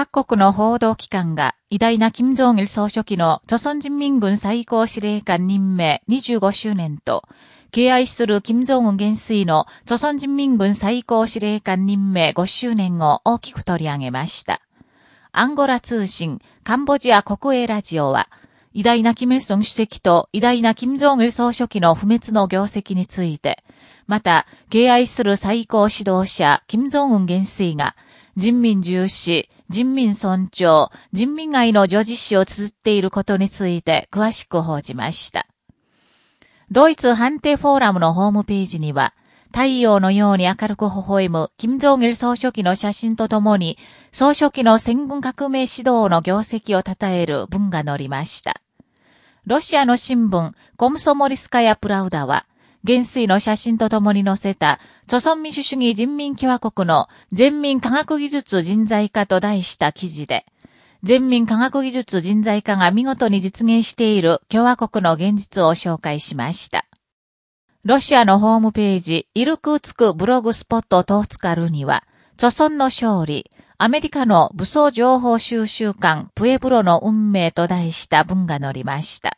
各国の報道機関が偉大な金正日総書記の朝鮮人民軍最高司令官任命25周年と、敬愛する金正恩元帥の朝鮮人民軍最高司令官任命5周年を大きく取り上げました。アンゴラ通信、カンボジア国営ラジオは、偉大なキム・イルソン主席と偉大な金正日総書記の不滅の業績について、また、敬愛する最高指導者、金正恩元帥が、人民重視、人民尊重、人民愛の女児史を綴っていることについて詳しく報じました。ドイツ判定フォーラムのホームページには、太陽のように明るく微笑む金正日総書記の写真とともに、総書記の戦軍革命指導の業績を称える文が載りました。ロシアの新聞、コムソモリスカヤプラウダは、元帥の写真とともに載せた、著存民主主義人民共和国の全民科学技術人材化と題した記事で、全民科学技術人材化が見事に実現している共和国の現実を紹介しました。ロシアのホームページ、イルクーツクブログスポットトーツカルには、著存の勝利、アメリカの武装情報収集艦プエブロの運命と題した文が載りました。